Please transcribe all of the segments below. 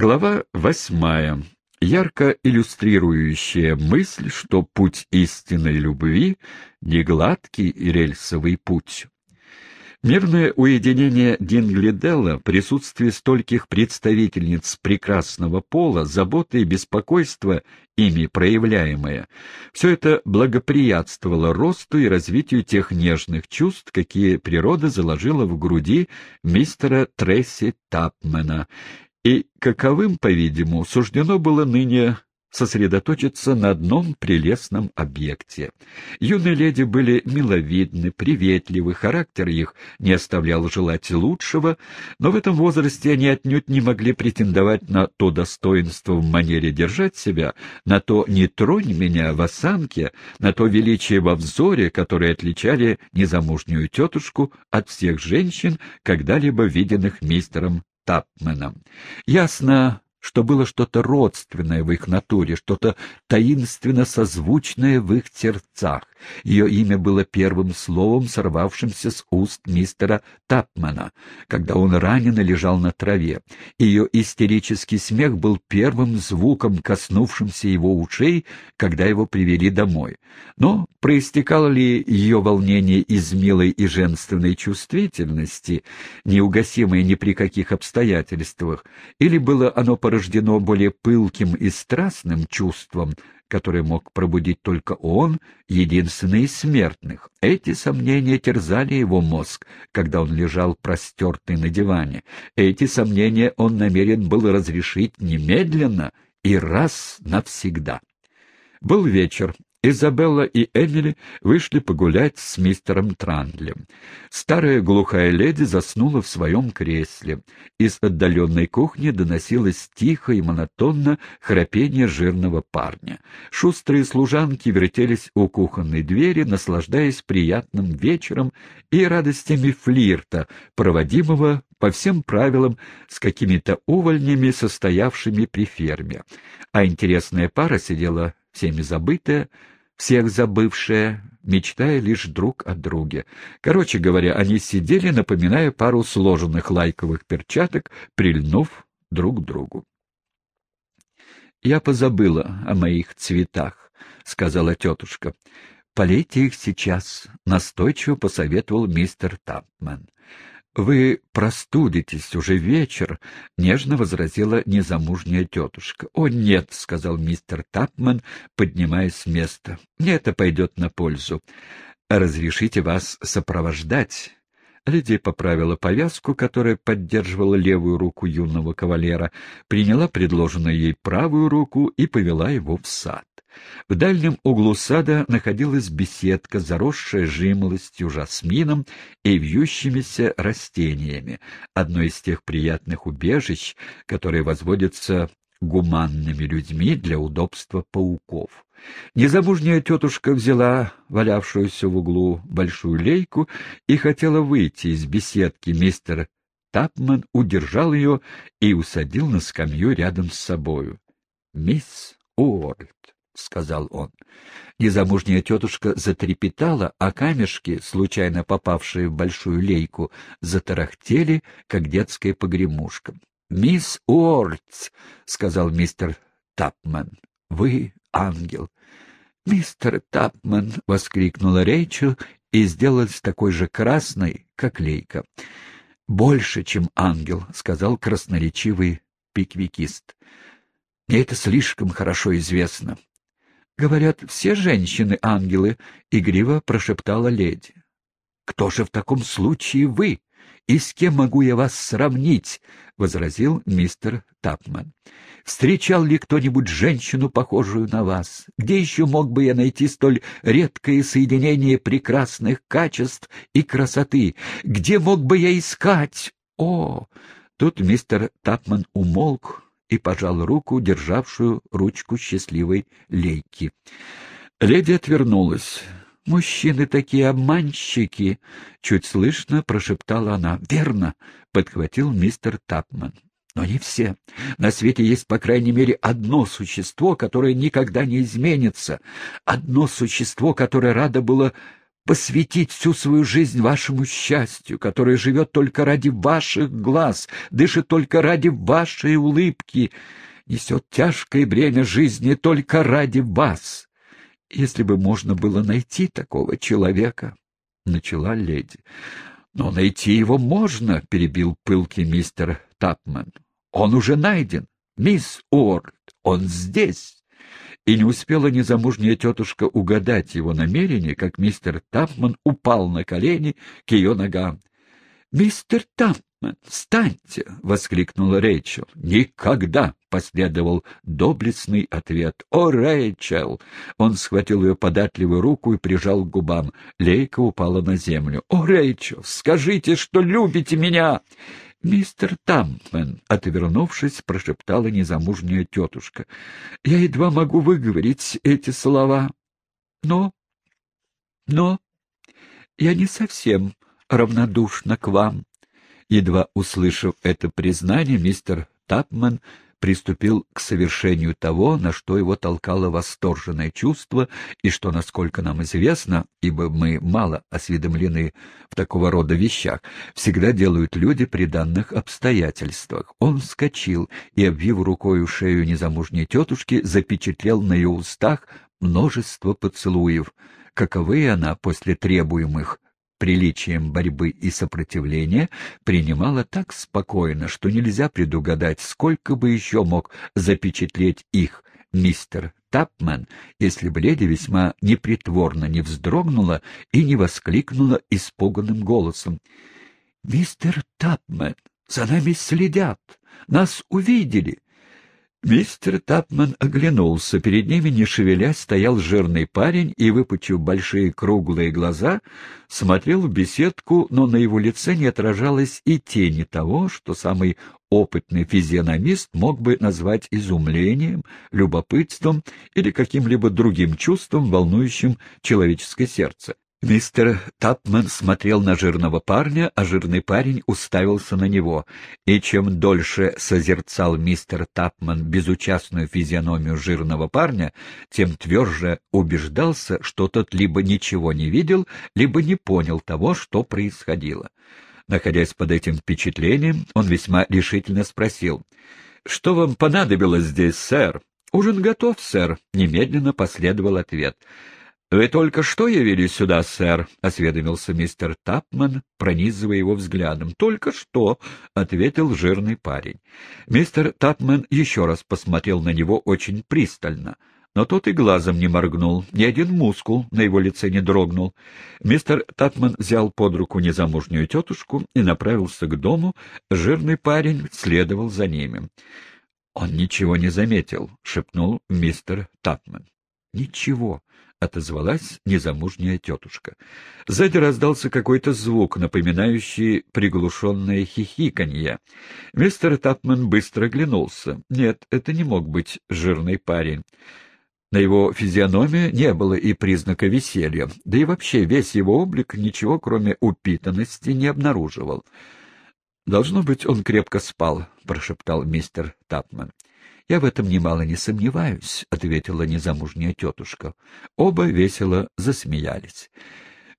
Глава восьмая. Ярко иллюстрирующая мысль, что путь истинной любви — не гладкий и рельсовый путь. Мирное уединение Динглиделла, присутствие стольких представительниц прекрасного пола, забота и беспокойство, ими проявляемое, все это благоприятствовало росту и развитию тех нежных чувств, какие природа заложила в груди мистера Тресси Тапмена, и каковым, по-видимому, суждено было ныне сосредоточиться на одном прелестном объекте. Юные леди были миловидны, приветливы, характер их не оставлял желать лучшего, но в этом возрасте они отнюдь не могли претендовать на то достоинство в манере держать себя, на то «не тронь меня» в осанке, на то величие во взоре, которые отличали незамужнюю тетушку от всех женщин, когда-либо виденных мистером Тапменом. Ясно, что было что-то родственное в их натуре, что-то таинственно созвучное в их сердцах. Ее имя было первым словом, сорвавшимся с уст мистера Тапмана, когда он ранено лежал на траве. Ее истерический смех был первым звуком, коснувшимся его ушей, когда его привели домой. Но проистекало ли ее волнение из милой и женственной чувствительности, неугасимой ни при каких обстоятельствах, или было оно порождено более пылким и страстным чувством, которое мог пробудить только он, единственный из смертных. Эти сомнения терзали его мозг, когда он лежал простертый на диване. Эти сомнения он намерен был разрешить немедленно и раз навсегда. Был вечер, Изабелла и Эмили вышли погулять с мистером Трандлем. Старая глухая леди заснула в своем кресле. Из отдаленной кухни доносилось тихо и монотонно храпение жирного парня. Шустрые служанки вертелись у кухонной двери, наслаждаясь приятным вечером и радостями флирта, проводимого по всем правилам с какими-то увольнями, состоявшими при ферме. А интересная пара сидела всеми забытая, всех забывшая, мечтая лишь друг о друге. Короче говоря, они сидели, напоминая пару сложенных лайковых перчаток, прильнув друг к другу. «Я позабыла о моих цветах», — сказала тетушка. «Полейте их сейчас», — настойчиво посоветовал мистер Тапман. «Вы простудитесь, уже вечер», — нежно возразила незамужняя тетушка. «О, нет», — сказал мистер Тапман, поднимаясь с места. «Мне это пойдет на пользу. Разрешите вас сопровождать». Лидия поправила повязку, которая поддерживала левую руку юного кавалера, приняла предложенную ей правую руку и повела его в сад. В дальнем углу сада находилась беседка, заросшая жимолостью, жасмином и вьющимися растениями, одно из тех приятных убежищ, которые возводятся гуманными людьми для удобства пауков. Незамужняя тетушка взяла валявшуюся в углу большую лейку и хотела выйти из беседки. Мистер Тапман удержал ее и усадил на скамью рядом с собою. — Мисс Уорльд, — сказал он. Незамужняя тетушка затрепетала, а камешки, случайно попавшие в большую лейку, затарахтели, как детская погремушка. — Мисс Уорльдс, — сказал мистер Тапман, — вы ангел. — Мистер Тапман, — воскликнула Рейчел и сделалась такой же красной, как лейка. — Больше, чем ангел, — сказал красноречивый пиквикист. — Мне это слишком хорошо известно. Говорят, все женщины — ангелы, — игриво прошептала леди. — Кто же в таком случае вы? И с кем могу я вас сравнить? — возразил мистер Тапман. — Встречал ли кто-нибудь женщину, похожую на вас? Где еще мог бы я найти столь редкое соединение прекрасных качеств и красоты? Где мог бы я искать? О! Тут мистер Тапман умолк, и пожал руку, державшую ручку счастливой лейки. Леди отвернулась. «Мужчины такие обманщики!» — чуть слышно прошептала она. «Верно!» — подхватил мистер Тапман. «Но не все. На свете есть, по крайней мере, одно существо, которое никогда не изменится. Одно существо, которое радо было посвятить всю свою жизнь вашему счастью, которое живет только ради ваших глаз, дышит только ради вашей улыбки, несет тяжкое бремя жизни только ради вас. Если бы можно было найти такого человека, — начала леди. — Но найти его можно, — перебил пылкий мистер Тапман. — Он уже найден. Мисс Уорд, он здесь. И не успела незамужняя тетушка угадать его намерение, как мистер Тапман упал на колени к ее ногам. — Мистер Тапман, встаньте! — воскликнула Рэйчел. — Никогда! — последовал доблестный ответ. — О, Рэйчел! Он схватил ее податливую руку и прижал к губам. Лейка упала на землю. — О, Рэйчел, скажите, что любите меня! «Мистер Тампмен», — отвернувшись, прошептала незамужняя тетушка, — «я едва могу выговорить эти слова. Но... но... я не совсем равнодушна к вам». Едва услышав это признание, мистер Тапман приступил к совершению того, на что его толкало восторженное чувство, и что, насколько нам известно, ибо мы мало осведомлены в такого рода вещах, всегда делают люди при данных обстоятельствах. Он вскочил и, обвив рукою шею незамужней тетушки, запечатлел на ее устах множество поцелуев, каковые она после требуемых приличием борьбы и сопротивления, принимала так спокойно, что нельзя предугадать, сколько бы еще мог запечатлеть их мистер Тапман, если бы леди весьма непритворно не вздрогнула и не воскликнула испуганным голосом. — Мистер Тапман, за нами следят! Нас увидели! Мистер Тапман оглянулся. Перед ними, не шевелясь, стоял жирный парень и, выпучив большие круглые глаза, смотрел в беседку, но на его лице не отражалось и тени того, что самый опытный физиономист мог бы назвать изумлением, любопытством или каким-либо другим чувством, волнующим человеческое сердце. Мистер Тапман смотрел на жирного парня, а жирный парень уставился на него, и чем дольше созерцал мистер Тапман безучастную физиономию жирного парня, тем тверже убеждался, что тот либо ничего не видел, либо не понял того, что происходило. Находясь под этим впечатлением, он весьма решительно спросил, «Что вам понадобилось здесь, сэр?» «Ужин готов, сэр», — немедленно последовал ответ. «Вы только что явились сюда, сэр?» — осведомился мистер Тапман, пронизывая его взглядом. «Только что», — ответил жирный парень. Мистер Тапман еще раз посмотрел на него очень пристально. Но тот и глазом не моргнул, ни один мускул на его лице не дрогнул. Мистер Тапман взял под руку незамужнюю тетушку и направился к дому. Жирный парень следовал за ними. «Он ничего не заметил», — шепнул мистер Тапман. «Ничего», — отозвалась незамужняя тетушка. Сзади раздался какой-то звук, напоминающий приглушенное хихиканье. Мистер Тапман быстро оглянулся. Нет, это не мог быть жирный парень. На его физиономии не было и признака веселья, да и вообще весь его облик ничего, кроме упитанности, не обнаруживал. «Должно быть, он крепко спал», — прошептал мистер Тапман. «Я в этом немало не сомневаюсь», — ответила незамужняя тетушка. Оба весело засмеялись.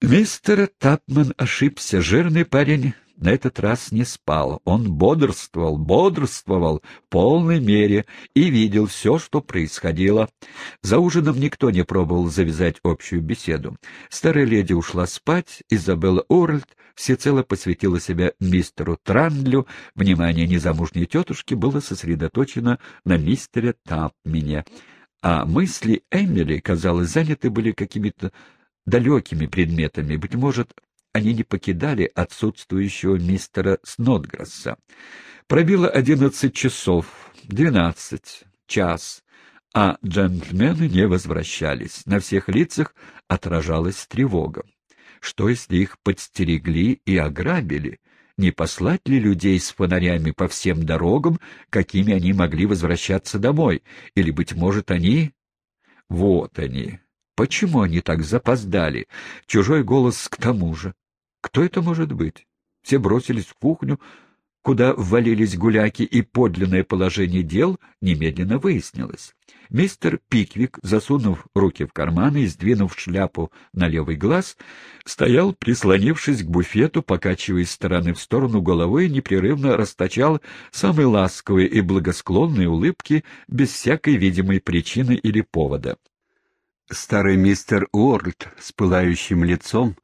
Мистер Тапман ошибся. Жирный парень на этот раз не спал. Он бодрствовал, бодрствовал в полной мере и видел все, что происходило. За ужином никто не пробовал завязать общую беседу. Старая леди ушла спать, Изабелла Уорльд всецело посвятила себя мистеру Трандлю, внимание незамужней тетушки было сосредоточено на мистере Тапмене, а мысли Эмили, казалось, заняты были какими-то далекими предметами, быть может, они не покидали отсутствующего мистера Снотграсса. Пробило одиннадцать часов, двенадцать, час, а джентльмены не возвращались. На всех лицах отражалась тревога. Что, если их подстерегли и ограбили? Не послать ли людей с фонарями по всем дорогам, какими они могли возвращаться домой? Или, быть может, они... Вот они, Почему они так запоздали? Чужой голос к тому же. Кто это может быть? Все бросились в кухню. куда ввалились гуляки, и подлинное положение дел немедленно выяснилось. Мистер Пиквик, засунув руки в карманы и сдвинув шляпу на левый глаз, стоял, прислонившись к буфету, покачивая из стороны в сторону головой и непрерывно расточал самые ласковые и благосклонные улыбки без всякой видимой причины или повода. Старый мистер Уорлд с пылающим лицом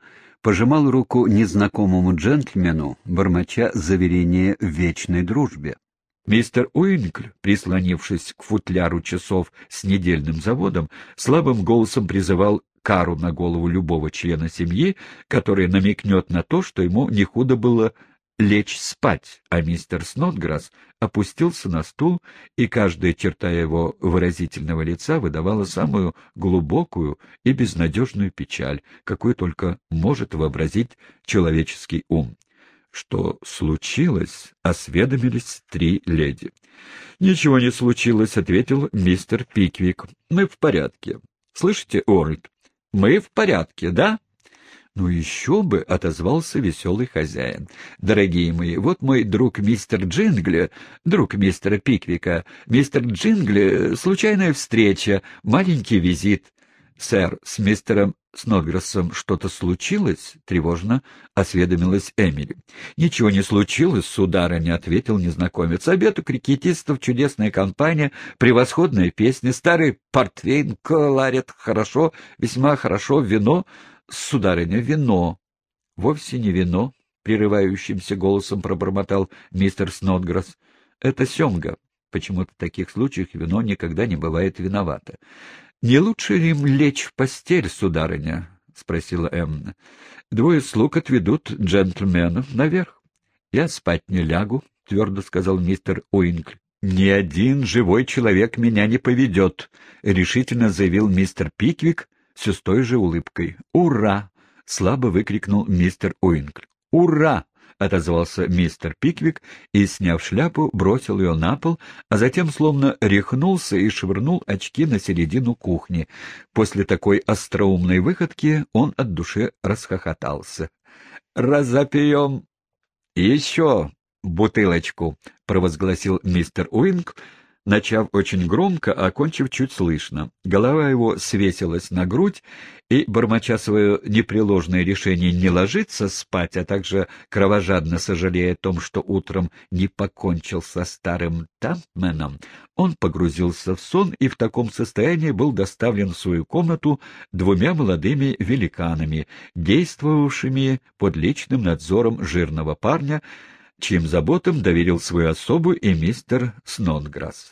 пожимал руку незнакомому джентльмену, бормоча заверение в вечной дружбе. Мистер Уинкль, прислонившись к футляру часов с недельным заводом, слабым голосом призывал кару на голову любого члена семьи, который намекнет на то, что ему не худо было лечь спать, а мистер Снотграсс опустился на стул, и каждая черта его выразительного лица выдавала самую глубокую и безнадежную печаль, какую только может вообразить человеческий ум что случилось, осведомились три леди. «Ничего не случилось», — ответил мистер Пиквик. «Мы в порядке. Слышите, Оральд? Мы в порядке, да?» «Ну еще бы!» — отозвался веселый хозяин. «Дорогие мои, вот мой друг мистер Джингли, друг мистера Пиквика. Мистер Джингли, случайная встреча, маленький визит. Сэр, с мистером Снограссом что-то случилось? — тревожно осведомилась Эмили. — Ничего не случилось, сударыня, — ответил незнакомец. — Обед у крикетистов, чудесная компания, превосходная песня, старый портвейн, коларит, хорошо, весьма хорошо, вино, сударыня, вино. — Вовсе не вино, — прерывающимся голосом пробормотал мистер Снотграсс. — Это семга. Почему-то в таких случаях вино никогда не бывает виновато. «Не лучше ли им лечь в постель, сударыня?» — спросила Эмна. «Двое слуг отведут джентльменов наверх». «Я спать не лягу», — твердо сказал мистер Уинкль. «Ни один живой человек меня не поведет», — решительно заявил мистер Пиквик все с той же улыбкой. «Ура!» — слабо выкрикнул мистер Уинкль. «Ура!» — отозвался мистер Пиквик и, сняв шляпу, бросил ее на пол, а затем словно рехнулся и швырнул очки на середину кухни. После такой остроумной выходки он от души расхохотался. «Разопьем еще бутылочку», — провозгласил мистер Уинг, начав очень громко, а окончив чуть слышно. Голова его свесилась на грудь, и, бормоча свое непреложное решение не ложиться спать, а также кровожадно сожалея о том, что утром не покончил со старым Тампменом, он погрузился в сон и в таком состоянии был доставлен в свою комнату двумя молодыми великанами, действовавшими под личным надзором жирного парня, чьим заботам доверил свою особу и мистер Снотграсс.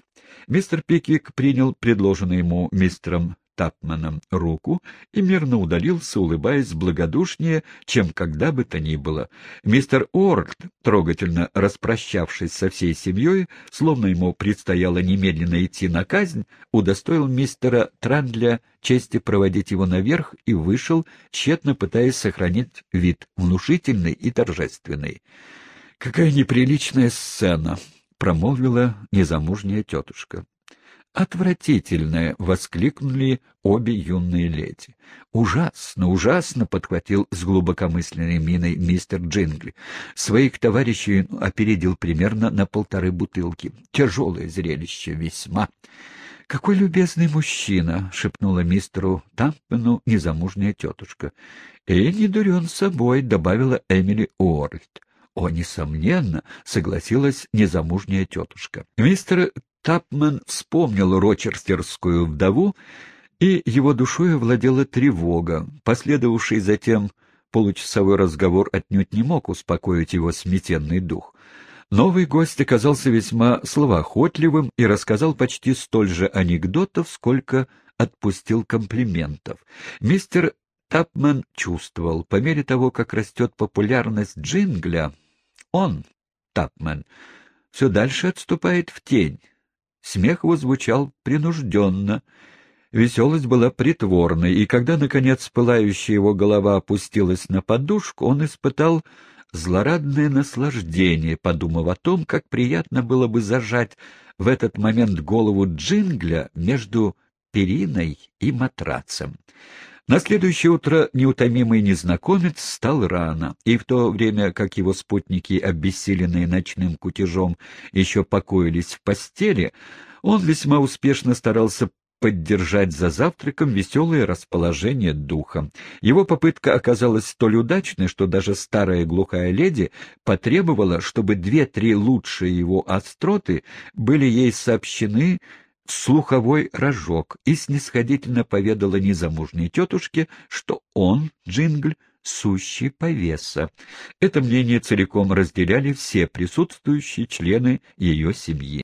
Мистер Пиквик принял предложенный ему мистером Тапманом руку и мирно удалился, улыбаясь благодушнее, чем когда бы то ни было. Мистер Оркт, трогательно распрощавшись со всей семьей, словно ему предстояло немедленно идти на казнь, удостоил мистера Трандля чести проводить его наверх и вышел, тщетно пытаясь сохранить вид внушительный и торжественный. «Какая неприличная сцена!» — промолвила незамужняя тетушка. «Отвратительная!» — воскликнули обе юные леди. «Ужасно, ужасно!» — подхватил с глубокомысленной миной мистер Джингли. Своих товарищей опередил примерно на полторы бутылки. Тяжелое зрелище, весьма. «Какой любезный мужчина!» — шепнула мистеру Тампену незамужняя тетушка. «И не дурен собой!» — добавила Эмили Уорльд. «О, несомненно!» — согласилась незамужняя тетушка. Мистер Тапман вспомнил рочерстерскую вдову, и его душой овладела тревога. Последовавший затем получасовой разговор отнюдь не мог успокоить его сметенный дух. Новый гость оказался весьма словоохотливым и рассказал почти столь же анекдотов, сколько отпустил комплиментов. Мистер Тапман чувствовал, по мере того, как растет популярность джингля, он, Тапмен, все дальше отступает в тень. Смех его звучал принужденно. Веселость была притворной, и когда, наконец, пылающая его голова опустилась на подушку, он испытал злорадное наслаждение, подумав о том, как приятно было бы зажать в этот момент голову Джингля между периной и матрацем. На следующее утро неутомимый незнакомец встал рано, и в то время, как его спутники, обессиленные ночным кутежом, еще покоились в постели, он весьма успешно старался поддержать за завтраком веселое расположение духа. Его попытка оказалась столь удачной, что даже старая глухая леди потребовала, чтобы две-три лучшие его остроты были ей сообщены в слуховой рожок и снисходительно поведала незамужней тетушке, что он, Джингль, сущий повеса. Это мнение целиком разделяли все присутствующие члены ее семьи.